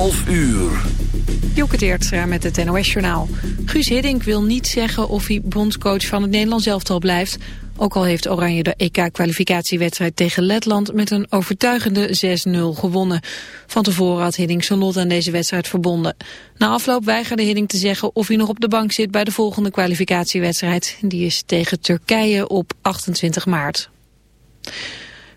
11 uur. Joke met het NOS-journaal. Guus Hiddink wil niet zeggen of hij bondscoach van het Nederlands elftal blijft. Ook al heeft Oranje de EK-kwalificatiewedstrijd tegen Letland met een overtuigende 6-0 gewonnen. Van tevoren had Hiddink zijn lot aan deze wedstrijd verbonden. Na afloop weigerde Hiddink te zeggen of hij nog op de bank zit bij de volgende kwalificatiewedstrijd. Die is tegen Turkije op 28 maart.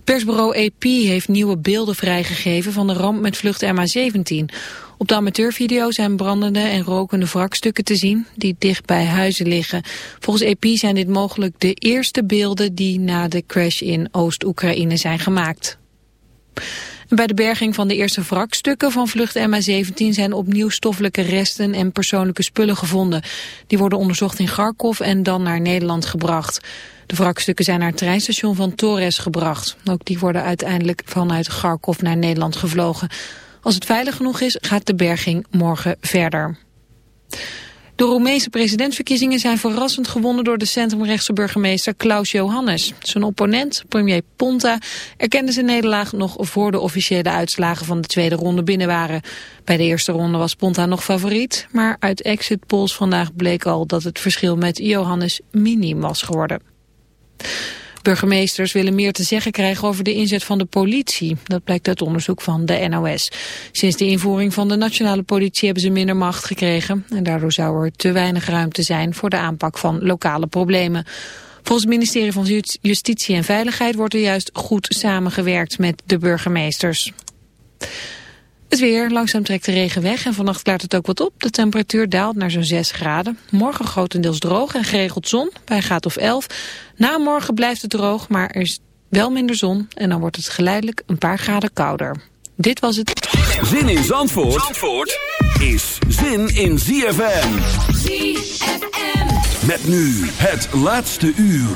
Persbureau AP heeft nieuwe beelden vrijgegeven van de ramp met vlucht MH17. Op de amateurvideo zijn brandende en rokende wrakstukken te zien die dicht bij huizen liggen. Volgens AP zijn dit mogelijk de eerste beelden die na de crash in Oost-Oekraïne zijn gemaakt. Bij de berging van de eerste wrakstukken van vlucht MH17 zijn opnieuw stoffelijke resten en persoonlijke spullen gevonden. Die worden onderzocht in Kharkov en dan naar Nederland gebracht. De wrakstukken zijn naar het treinstation van Torres gebracht. Ook die worden uiteindelijk vanuit Kharkov naar Nederland gevlogen. Als het veilig genoeg is, gaat de berging morgen verder. De Roemeense presidentsverkiezingen zijn verrassend gewonnen door de centrumrechtse burgemeester Klaus Johannes. Zijn opponent, premier Ponta, erkende zijn nederlaag nog voor de officiële uitslagen van de tweede ronde binnen waren. Bij de eerste ronde was Ponta nog favoriet, maar uit exit polls vandaag bleek al dat het verschil met Johannes minim was geworden. Burgemeesters willen meer te zeggen krijgen over de inzet van de politie. Dat blijkt uit onderzoek van de NOS. Sinds de invoering van de nationale politie hebben ze minder macht gekregen. En daardoor zou er te weinig ruimte zijn voor de aanpak van lokale problemen. Volgens het ministerie van Justitie en Veiligheid wordt er juist goed samengewerkt met de burgemeesters. Het weer, langzaam trekt de regen weg en vannacht klaart het ook wat op. De temperatuur daalt naar zo'n 6 graden. Morgen grotendeels droog en geregeld zon, bij een graad of 11. Na morgen blijft het droog, maar er is wel minder zon... en dan wordt het geleidelijk een paar graden kouder. Dit was het... Zin in Zandvoort, Zandvoort is zin in ZFM. ZFM. Met nu het laatste uur.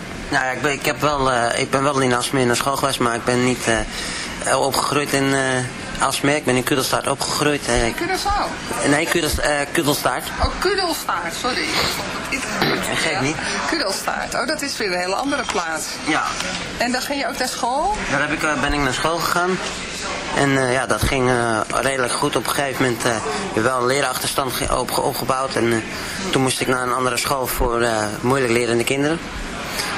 Nou ja, ik ben, ik heb wel, uh, ik ben wel in Asmeer naar school geweest, maar ik ben niet uh, opgegroeid in, uh, Alsmeer. Ik ben in Kudelstaart opgegroeid. Uh, Curaçao? Nee, Kudels, uh, Kudelstaart. Oh, Kudelstaart, sorry. Ja, geef niet. Kudelstaart. Oh, dat is weer een hele andere plaats. Ja. En dan ging je ook naar school? Daar heb ik, ben ik naar school gegaan. En uh, ja, dat ging uh, redelijk goed. Op een gegeven moment uh, heb wel een leerachterstand op, opgebouwd. En toen moest ik naar een andere school voor moeilijk lerende kinderen.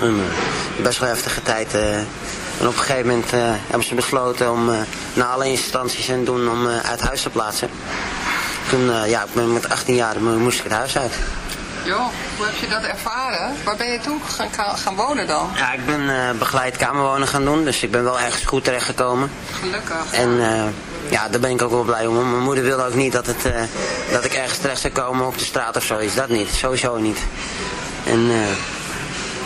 En, uh, best wel heftige tijd. Uh, en op een gegeven moment hebben ze besloten om naar alle instanties en doen om uit huis te plaatsen. Toen, ja, met 18 jaar moest ik het huis uit. Joh, hoe heb je dat ervaren? Waar ben je toen gaan, gaan wonen dan? Ja, ik ben uh, begeleid kamerwonen gaan doen, dus ik ben wel ergens goed terechtgekomen. Gelukkig. En uh, ja, daar ben ik ook wel blij om. Mijn moeder wilde ook niet dat, het, uh, dat ik ergens terecht zou komen op de straat of zoiets. Dat niet, sowieso niet. En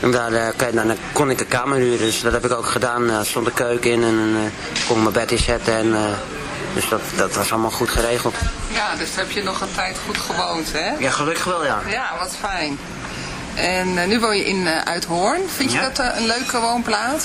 En daar, uh, dan kon ik een kamer huren, dus dat heb ik ook gedaan. Er stond een keuken in en kon ik mijn bed inzetten. En, dus dat, dat was allemaal goed geregeld. Ja, dus heb je nog een tijd goed gewoond, hè? Ja, gelukkig wel, ja. Ja, wat fijn. En nu woon je in Uithoorn. Vind je ja. dat een leuke woonplaats?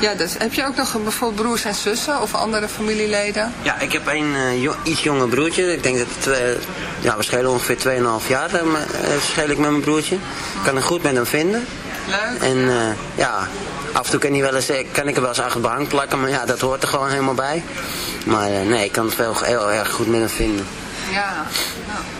ja, dus heb je ook nog bijvoorbeeld broers en zussen of andere familieleden? Ja, ik heb een uh, jo iets jonger broertje. Ik denk dat het twee, ja, we schelen ongeveer 2,5 jaar uh, scheel ik met mijn broertje. Ik kan het goed met hem vinden. Leuk. En uh, ja, af en toe kan, hij wel eens, kan ik er wel eens achter behang plakken, maar ja, dat hoort er gewoon helemaal bij. Maar nee, ik kan het wel heel erg goed met hem vinden. Ja, ja.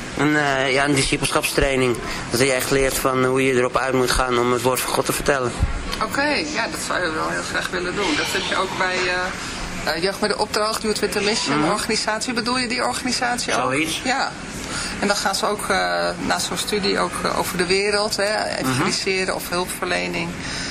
Een, uh, ja, een discipelschapstraining. Dat je echt leert van hoe je erop uit moet gaan om het woord van God te vertellen. Oké, okay, ja, dat zou je wel heel graag willen doen. Dat heb je ook bij, uh, Jeugd met de Opdracht, Youth with a Mission Mhm. organisatie. Bedoel je die organisatie ook? Zoiets. Ja. En dan gaan ze ook uh, na zo'n studie ook uh, over de wereld, hè, evangeliseren of hulpverlening,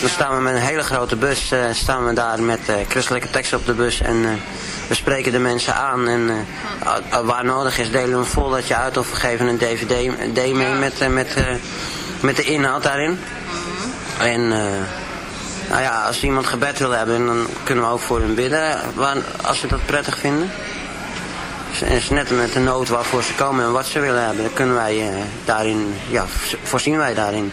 Dan staan we met een hele grote bus, eh, staan we daar met eh, christelijke teksten op de bus. En eh, we spreken de mensen aan. En waar nodig is delen we een foldertje uit of we geven een dvd mee met, met, met de inhoud daarin. En... eh, nou ja, als iemand gebed wil hebben, dan kunnen we ook voor hem bidden, waar, als ze dat prettig vinden. Het is net met de nood waarvoor ze komen en wat ze willen hebben, dan kunnen wij daarin, ja, voorzien wij daarin.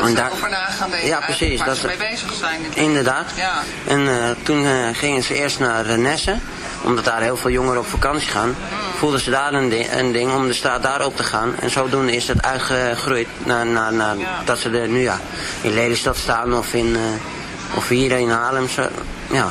Dat en daar, over na gaan denken. Ja, precies. Waar dat ze mee bezig zijn. Natuurlijk. Inderdaad. Ja. En uh, toen uh, gingen ze eerst naar uh, Nessen, omdat daar heel veel jongeren op vakantie gaan. Mm. Voelden ze daar een, di een, ding om de straat daar op te gaan. En zodoende is het uitgegroeid naar, naar, naar ja. dat ze er nu ja, in Lelystad staan of, in, of hier in Haarlem. Zo, ja.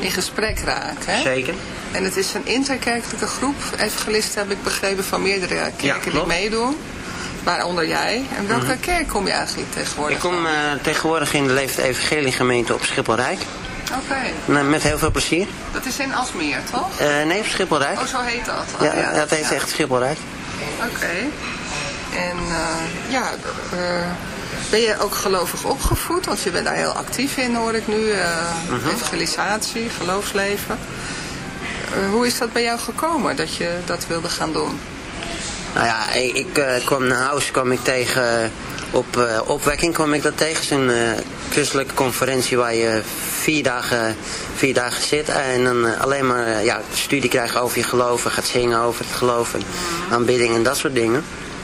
in gesprek raken. Hè? Zeker. En het is een interkerkelijke groep. Evangelisten heb ik begrepen van meerdere kerken ja, die meedoen. Waaronder jij. En welke mm -hmm. kerk kom je eigenlijk tegenwoordig Ik kom uh, tegenwoordig in de Leefde Evangelie gemeente op Schipholrijk. Oké. Okay. Met heel veel plezier. Dat is in Asmeer, toch? Uh, nee, Schipholrijk. Oh, zo heet dat? Oh, ja, ja, dat heet ja. echt Schipholrijk. Oké. Okay. En uh, ja, ben je ook gelovig opgevoed? Want je bent daar heel actief in, hoor ik nu. Uh. Evangelisatie, geloofsleven. hoe is dat bij jou gekomen, dat je dat wilde gaan doen? Nou ja, ik, ik kwam naar huis, kwam ik tegen op opwekking kwam ik dat tegen. Het is een christelijke conferentie waar je vier dagen, vier dagen zit. En dan alleen maar ja, studie krijgt over je geloven. Gaat zingen over het geloven. Aanbidding en dat soort dingen.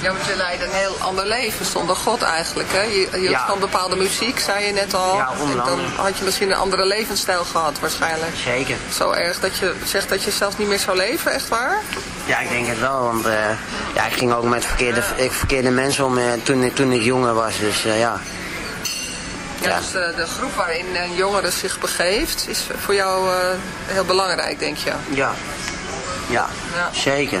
Ja, want je leidt een heel ander leven zonder God eigenlijk. Hè? Je, ja. van bepaalde muziek, zei je net al. Ja, en dan had je misschien een andere levensstijl gehad waarschijnlijk. Zeker. Zo erg dat je zegt dat je zelfs niet meer zou leven, echt waar? Ja, ik denk het wel. Want uh, ja, ik ging ook met verkeerde, ik, verkeerde mensen om uh, toen, ik, toen ik jonger was. Dus uh, ja. Ja, dus de, de groep waarin een jongere zich begeeft is voor jou heel belangrijk, denk je? Ja, ja. zeker.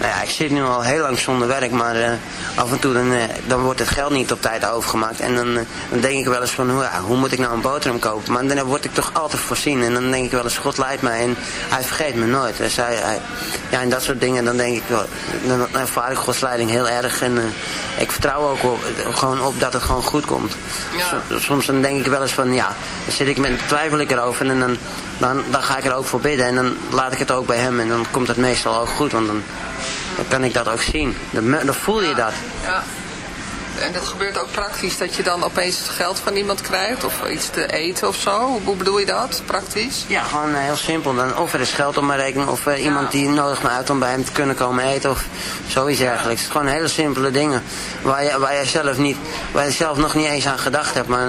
Nou ja, ik zit nu al heel lang zonder werk, maar uh, af en toe dan, uh, dan wordt het geld niet op tijd overgemaakt. En dan, uh, dan denk ik wel eens van, hoe, hoe moet ik nou een boterham kopen? Maar dan word ik toch altijd voorzien. En dan denk ik wel eens, God leidt mij en hij vergeet me nooit. Dus hij, hij, ja, en dat soort dingen, dan denk ik dan ervaar ik Gods leiding heel erg. En ik vertrouw ook op, gewoon op dat het gewoon goed komt. Ja. Soms dan denk ik wel eens van, ja, dan zit ik met, twijfel ik erover en dan, dan, dan ga ik er ook voor bidden. En dan laat ik het ook bij hem en dan komt het meestal ook goed, want dan dan kan ik dat ook zien. Dan, dan voel je dat. Ja. En dat gebeurt ook praktisch, dat je dan opeens geld van iemand krijgt of iets te eten of zo? Hoe bedoel je dat, praktisch? Ja, gewoon eh, heel simpel. Dan, of er is geld op mijn rekening, of uh, iemand die nodig me uit om bij hem te kunnen komen eten, of zoiets dergelijks. Het gewoon hele simpele dingen, waar je, waar je, zelf, niet, waar je zelf nog niet eens aan gedacht hebt. Maar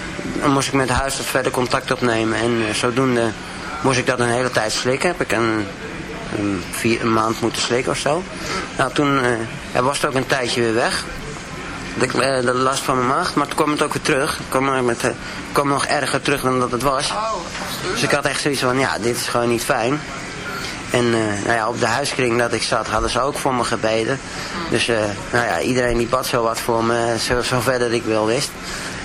dan moest ik met de huisarts verder contact opnemen. En uh, zodoende moest ik dat een hele tijd slikken. Heb ik een, een, vier, een maand moeten slikken of zo. Nou, toen uh, was het ook een tijdje weer weg. De, uh, de last van mijn maag. Maar toen kwam het ook weer terug. Het kwam, met, kwam nog erger terug dan dat het was. Dus ik had echt zoiets van, ja, dit is gewoon niet fijn. En nou ja, op de huiskring dat ik zat, hadden ze ook voor me gebeden. Dus nou ja, iedereen die bad zo wat voor me, zo, zo verder ik wel wist.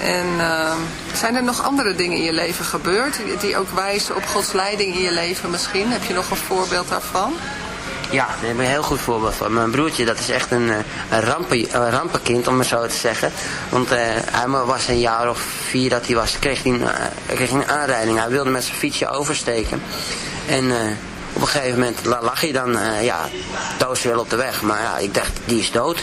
En uh, zijn er nog andere dingen in je leven gebeurd die ook wijzen op Gods leiding in je leven misschien? Heb je nog een voorbeeld daarvan? Ja, daar heb ik een heel goed voorbeeld van. Mijn broertje, dat is echt een, eh, een, rampen, een rampenkind, om het zo te zeggen. Want uh, hij was een jaar of vier dat hij was, kreeg hij, kreeg hij een aanrijding. Hij wilde met zijn fietsje oversteken. En op een gegeven moment lag hij dan, ja, wel op de weg. Maar ja, ik dacht, die is dood.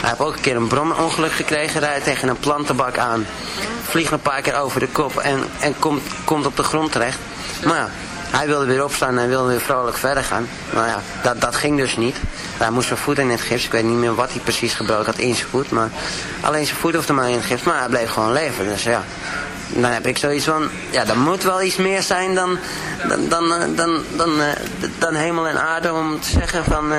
hij heeft ook een keer een bromongeluk gekregen, rijdt tegen een plantenbak aan. Vliegt een paar keer over de kop en, en komt, komt op de grond terecht. Maar ja, hij wilde weer opstaan en wilde weer vrolijk verder gaan. Maar ja, dat, dat ging dus niet. Hij moest zijn voet in het gips. Ik weet niet meer wat hij precies gebroken had in zijn voet. Maar alleen zijn voet hoefde maar in het gips. Maar hij bleef gewoon leven. Dus ja, dan heb ik zoiets van... Ja, er moet wel iets meer zijn dan, dan, dan, dan, dan, eh, dan hemel en aarde om te zeggen van... Uh,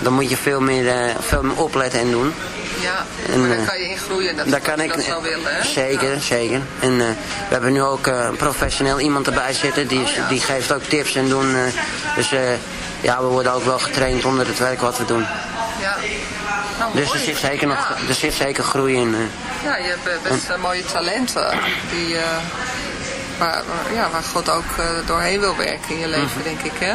Dan moet je veel meer, veel meer opletten en doen. Ja, en, daar kan je in groeien. Dat daar kan ik dat willen, hè? Zeker, ja. zeker. En uh, we hebben nu ook uh, professioneel iemand erbij zitten. Die, oh, ja. die geeft ook tips en doen. Dus ja, we worden ook wel getraind onder het werk wat we doen. Ja. Nou, dus er zit zeker, nog, ja. er zit zeker groei in. Ja, je hebt best en, mooie talenten. Die, waar, ja, waar God ook doorheen wil werken in je leven, mm -hmm. denk ik, hè?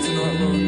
It's not lonely.